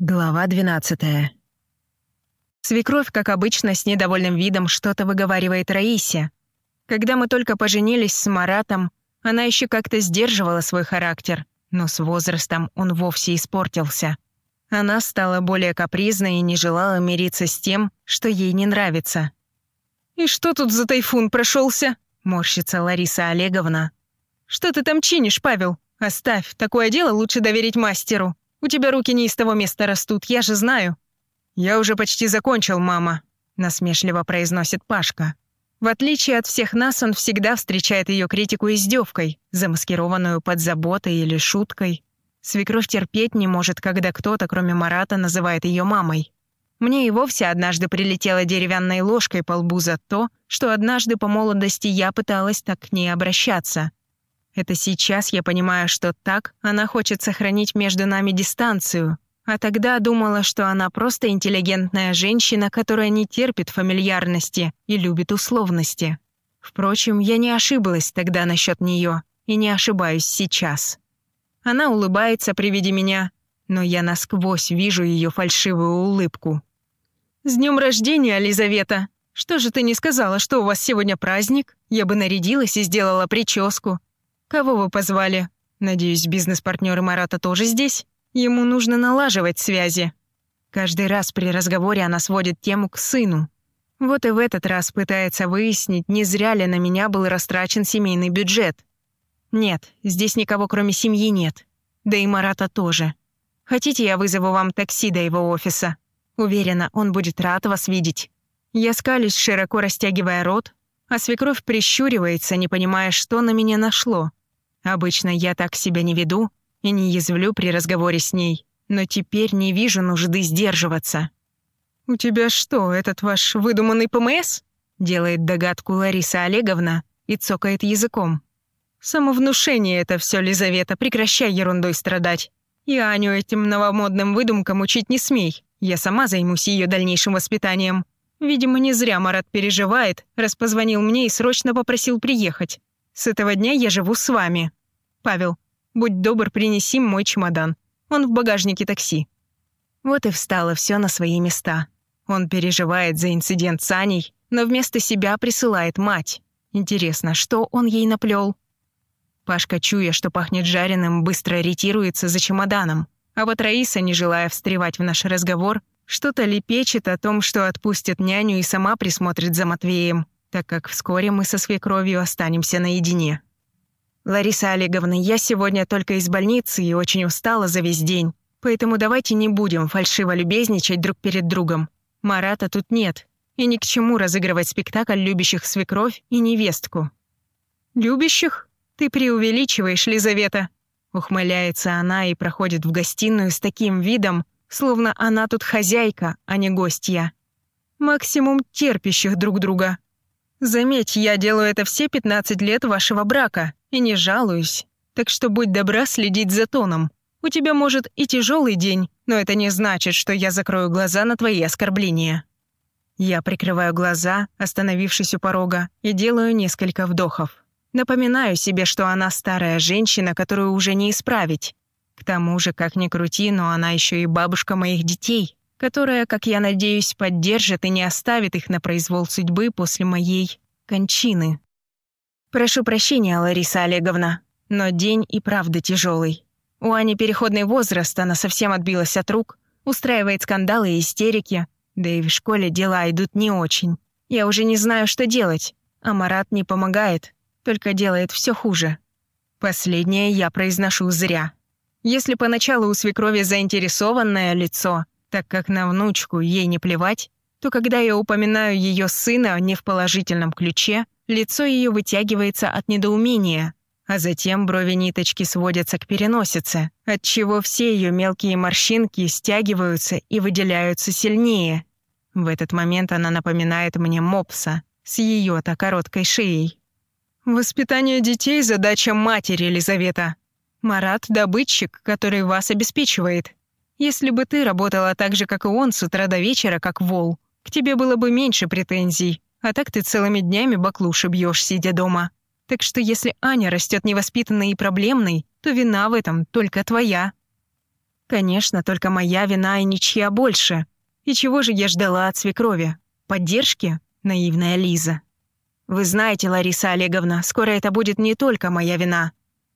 Глава 12 Свекровь, как обычно, с недовольным видом что-то выговаривает Раисе. Когда мы только поженились с Маратом, она еще как-то сдерживала свой характер, но с возрастом он вовсе испортился. Она стала более капризной и не желала мириться с тем, что ей не нравится. «И что тут за тайфун прошелся? морщится Лариса Олеговна. «Что ты там чинишь, Павел? Оставь, такое дело лучше доверить мастеру». У тебя руки не из того места растут, я же знаю». «Я уже почти закончил, мама», — насмешливо произносит Пашка. В отличие от всех нас, он всегда встречает ее критику издевкой, замаскированную под заботой или шуткой. Свекровь терпеть не может, когда кто-то, кроме Марата, называет ее мамой. Мне и вовсе однажды прилетела деревянной ложкой по лбу за то, что однажды по молодости я пыталась так к ней обращаться. Это сейчас я понимаю, что так она хочет сохранить между нами дистанцию, а тогда думала, что она просто интеллигентная женщина, которая не терпит фамильярности и любит условности. Впрочем, я не ошиблась тогда насчет нее и не ошибаюсь сейчас. Она улыбается при виде меня, но я насквозь вижу ее фальшивую улыбку. «С днем рождения, Елизавета! Что же ты не сказала, что у вас сегодня праздник? Я бы нарядилась и сделала прическу. «Кого вы позвали? Надеюсь, бизнес-партнеры Марата тоже здесь? Ему нужно налаживать связи». Каждый раз при разговоре она сводит тему к сыну. Вот и в этот раз пытается выяснить, не зря ли на меня был растрачен семейный бюджет. Нет, здесь никого кроме семьи нет. Да и Марата тоже. Хотите, я вызову вам такси до его офиса? Уверена, он будет рад вас видеть. Я скалюсь, широко растягивая рот, а свекровь прищуривается, не понимая, что на меня нашло. Обычно я так себя не веду и не язвлю при разговоре с ней, но теперь не вижу нужды сдерживаться. «У тебя что, этот ваш выдуманный ПМС?» делает догадку Лариса Олеговна и цокает языком. «Самовнушение это все, Лизавета, прекращай ерундой страдать. И Аню этим новомодным выдумкам учить не смей. Я сама займусь ее дальнейшим воспитанием. Видимо, не зря Марат переживает, раз позвонил мне и срочно попросил приехать. С этого дня я живу с вами. Павел, будь добр, принеси мой чемодан. Он в багажнике такси». Вот и встало все на свои места. Он переживает за инцидент с Аней, но вместо себя присылает мать. Интересно, что он ей наплел? Пашка, чуя, что пахнет жареным, быстро ретируется за чемоданом. А вот Раиса, не желая встревать в наш разговор, что-то лепечет о том, что отпустит няню и сама присмотрит за Матвеем так как вскоре мы со свекровью останемся наедине. «Лариса Олеговна, я сегодня только из больницы и очень устала за весь день, поэтому давайте не будем фальшиво любезничать друг перед другом. Марата тут нет, и ни к чему разыгрывать спектакль любящих свекровь и невестку». «Любящих? Ты преувеличиваешь, Лизавета!» Ухмыляется она и проходит в гостиную с таким видом, словно она тут хозяйка, а не гостья. Максимум терпящих друг друга. Заметь, я делаю это все 15 лет вашего брака и не жалуюсь. Так что будь добра следить за тоном. У тебя может и тяжелый день, но это не значит, что я закрою глаза на твои оскорбления. Я прикрываю глаза, остановившись у порога, и делаю несколько вдохов. Напоминаю себе, что она старая женщина, которую уже не исправить. К тому же, как ни крути, но она еще и бабушка моих детей которая, как я надеюсь, поддержит и не оставит их на произвол судьбы после моей кончины. Прошу прощения, Лариса Олеговна, но день и правда тяжелый. У Ани переходный возраст, она совсем отбилась от рук, устраивает скандалы и истерики, да и в школе дела идут не очень. Я уже не знаю, что делать, а Марат не помогает, только делает все хуже. Последнее я произношу зря. Если поначалу у свекрови заинтересованное лицо — так как на внучку ей не плевать, то когда я упоминаю ее сына не в положительном ключе, лицо ее вытягивается от недоумения, а затем брови ниточки сводятся к переносице, отчего все ее мелкие морщинки стягиваются и выделяются сильнее. В этот момент она напоминает мне мопса с ее-то короткой шеей. «Воспитание детей — задача матери, Елизавета. Марат — добытчик, который вас обеспечивает. Если бы ты работала так же, как и он, с утра до вечера, как вол, к тебе было бы меньше претензий. А так ты целыми днями баклуши бьешь, сидя дома. Так что если Аня растет невоспитанной и проблемной, то вина в этом только твоя». Конечно, только моя вина и ничья больше. И чего же я ждала от свекрови? Поддержки? Наивная Лиза. Вы знаете, Лариса Олеговна, скоро это будет не только моя вина.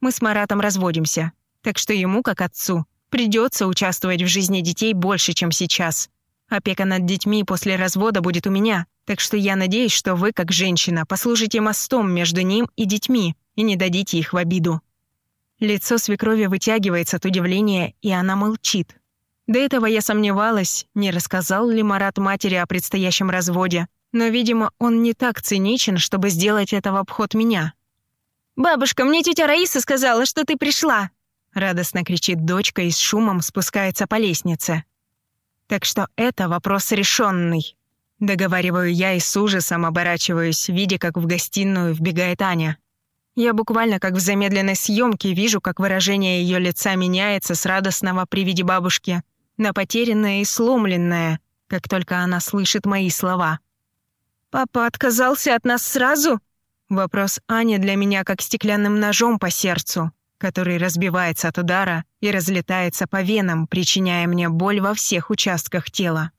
Мы с Маратом разводимся, так что ему, как отцу, придется участвовать в жизни детей больше, чем сейчас. Опека над детьми после развода будет у меня, так что я надеюсь, что вы, как женщина, послужите мостом между ним и детьми и не дадите их в обиду». Лицо свекрови вытягивается от удивления, и она молчит. До этого я сомневалась, не рассказал ли Марат матери о предстоящем разводе, но, видимо, он не так циничен, чтобы сделать это в обход меня. «Бабушка, мне тетя Раиса сказала, что ты пришла!» Радостно кричит дочка и с шумом спускается по лестнице. Так что это вопрос решенный. Договариваю я и с ужасом оборачиваюсь, видя, как в гостиную вбегает Аня. Я буквально как в замедленной съемке вижу, как выражение ее лица меняется с радостного при виде бабушки на потерянное и сломленное, как только она слышит мои слова. «Папа отказался от нас сразу?» Вопрос Ани для меня как стеклянным ножом по сердцу который разбивается от удара и разлетается по венам, причиняя мне боль во всех участках тела.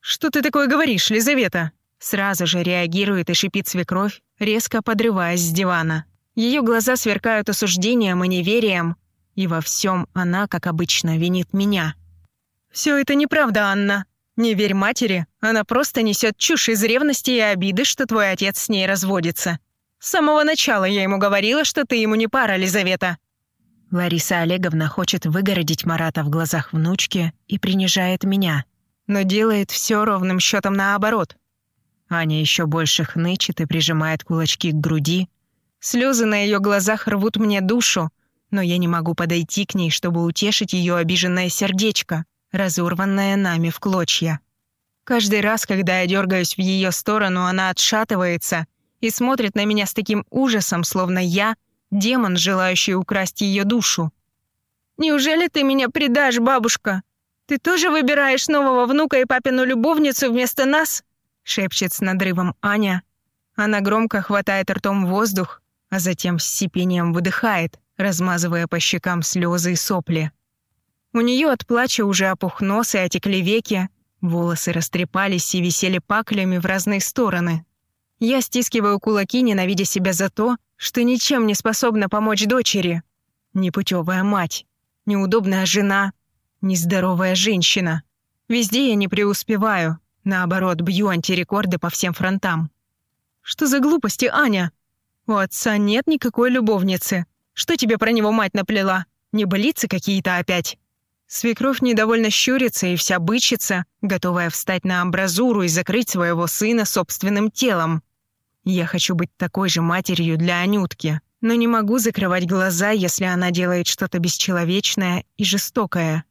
«Что ты такое говоришь, Лизавета?» Сразу же реагирует и шипит свекровь, резко подрываясь с дивана. Ее глаза сверкают осуждением и неверием, и во всем она, как обычно, винит меня. «Все это неправда, Анна. Не верь матери, она просто несет чушь из ревности и обиды, что твой отец с ней разводится. С самого начала я ему говорила, что ты ему не пара, Лизавета». Лариса Олеговна хочет выгородить Марата в глазах внучки и принижает меня, но делает все ровным счетом наоборот. Аня еще больше хнычет и прижимает кулачки к груди. Слезы на ее глазах рвут мне душу, но я не могу подойти к ней, чтобы утешить ее обиженное сердечко, разорванное нами в клочья. Каждый раз, когда я дергаюсь в ее сторону, она отшатывается — и смотрит на меня с таким ужасом, словно я — демон, желающий украсть ее душу. «Неужели ты меня предашь, бабушка? Ты тоже выбираешь нового внука и папину любовницу вместо нас?» — шепчет с надрывом Аня. Она громко хватает ртом воздух, а затем с сипением выдыхает, размазывая по щекам слезы и сопли. У нее от плача уже опух нос и отекли веки, волосы растрепались и висели паклями в разные стороны. Я стискиваю кулаки, ненавидя себя за то, что ничем не способна помочь дочери. Непутевая мать, неудобная жена, нездоровая женщина. Везде я не преуспеваю, наоборот, бью антирекорды по всем фронтам. Что за глупости, Аня? У отца нет никакой любовницы. Что тебе про него мать наплела? Не болицы какие-то опять? Свекровь недовольно щурится и вся бычится, готовая встать на амбразуру и закрыть своего сына собственным телом. Я хочу быть такой же матерью для Анютки, но не могу закрывать глаза, если она делает что-то бесчеловечное и жестокое.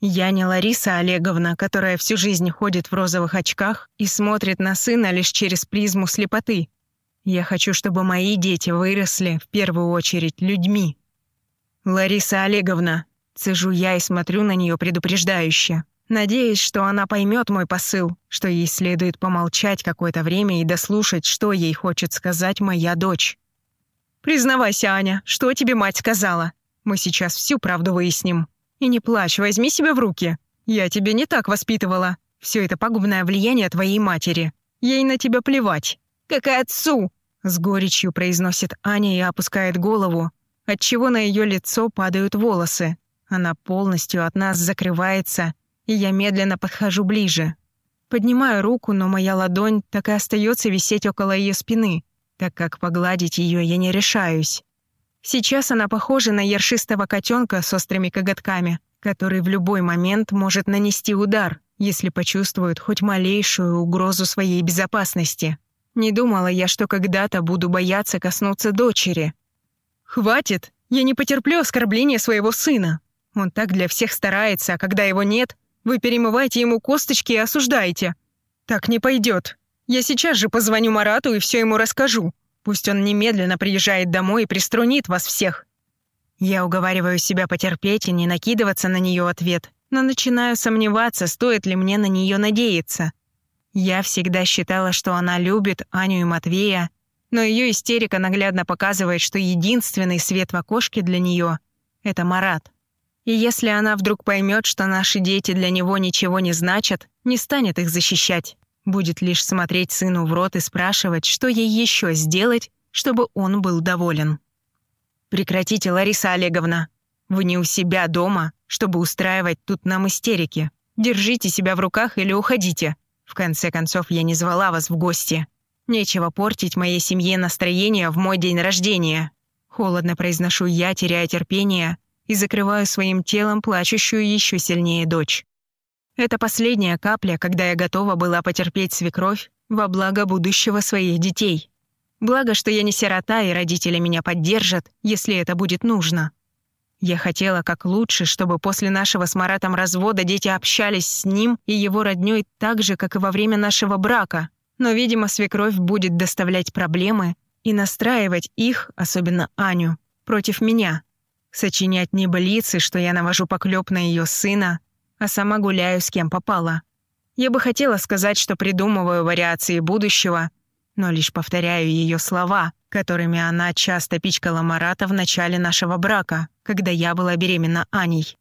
Я не Лариса Олеговна, которая всю жизнь ходит в розовых очках и смотрит на сына лишь через призму слепоты. Я хочу, чтобы мои дети выросли, в первую очередь, людьми. «Лариса Олеговна», — цежу я и смотрю на нее предупреждающе надеясь, что она поймет мой посыл, что ей следует помолчать какое-то время и дослушать, что ей хочет сказать моя дочь. «Признавайся, Аня, что тебе мать сказала? Мы сейчас всю правду выясним. И не плачь, возьми себя в руки. Я тебя не так воспитывала. Все это пагубное влияние твоей матери. Ей на тебя плевать. Как и отцу!» С горечью произносит Аня и опускает голову, отчего на ее лицо падают волосы. Она полностью от нас закрывается и я медленно подхожу ближе. Поднимаю руку, но моя ладонь так и остается висеть около ее спины, так как погладить ее я не решаюсь. Сейчас она похожа на ершистого котенка с острыми коготками, который в любой момент может нанести удар, если почувствует хоть малейшую угрозу своей безопасности. Не думала я, что когда-то буду бояться коснуться дочери. «Хватит! Я не потерплю оскорбления своего сына. Он так для всех старается, а когда его нет, вы перемываете ему косточки и осуждаете. Так не пойдет. Я сейчас же позвоню Марату и все ему расскажу. Пусть он немедленно приезжает домой и приструнит вас всех. Я уговариваю себя потерпеть и не накидываться на нее ответ, но начинаю сомневаться, стоит ли мне на нее надеяться. Я всегда считала, что она любит Аню и Матвея, но ее истерика наглядно показывает, что единственный свет в окошке для нее — это Марат. И если она вдруг поймет, что наши дети для него ничего не значат, не станет их защищать, будет лишь смотреть сыну в рот и спрашивать, что ей еще сделать, чтобы он был доволен. «Прекратите, Лариса Олеговна. Вы не у себя дома, чтобы устраивать тут нам истерики. Держите себя в руках или уходите. В конце концов, я не звала вас в гости. Нечего портить моей семье настроение в мой день рождения». Холодно произношу я, теряя терпение, и закрываю своим телом плачущую еще сильнее дочь. Это последняя капля, когда я готова была потерпеть свекровь во благо будущего своих детей. Благо, что я не сирота, и родители меня поддержат, если это будет нужно. Я хотела как лучше, чтобы после нашего с Маратом развода дети общались с ним и его роднёй так же, как и во время нашего брака. Но, видимо, свекровь будет доставлять проблемы и настраивать их, особенно Аню, против меня. Сочинять небылицы, что я навожу поклёп на её сына, а сама гуляю с кем попало. Я бы хотела сказать, что придумываю вариации будущего, но лишь повторяю её слова, которыми она часто пичкала Марата в начале нашего брака, когда я была беременна Аней.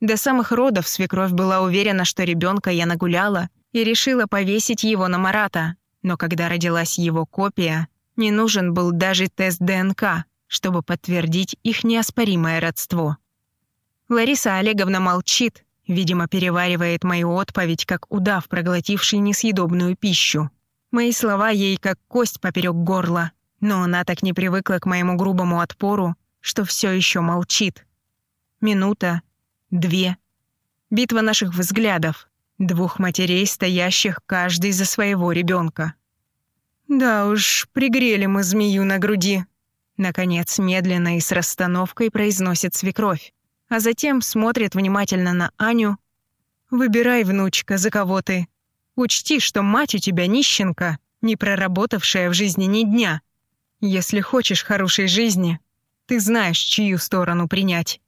До самых родов свекровь была уверена, что ребенка я нагуляла и решила повесить его на Марата. Но когда родилась его копия, не нужен был даже тест ДНК, чтобы подтвердить их неоспоримое родство. Лариса Олеговна молчит, видимо, переваривает мою отповедь, как удав, проглотивший несъедобную пищу. Мои слова ей как кость поперек горла, но она так не привыкла к моему грубому отпору, что все еще молчит. Минута, две. Битва наших взглядов. Двух матерей, стоящих каждый за своего ребенка. Да уж, пригрели мы змею на груди. Наконец, медленно и с расстановкой произносит свекровь, а затем смотрит внимательно на Аню. «Выбирай, внучка, за кого ты. Учти, что мать у тебя нищенка, не проработавшая в жизни ни дня. Если хочешь хорошей жизни, ты знаешь, чью сторону принять.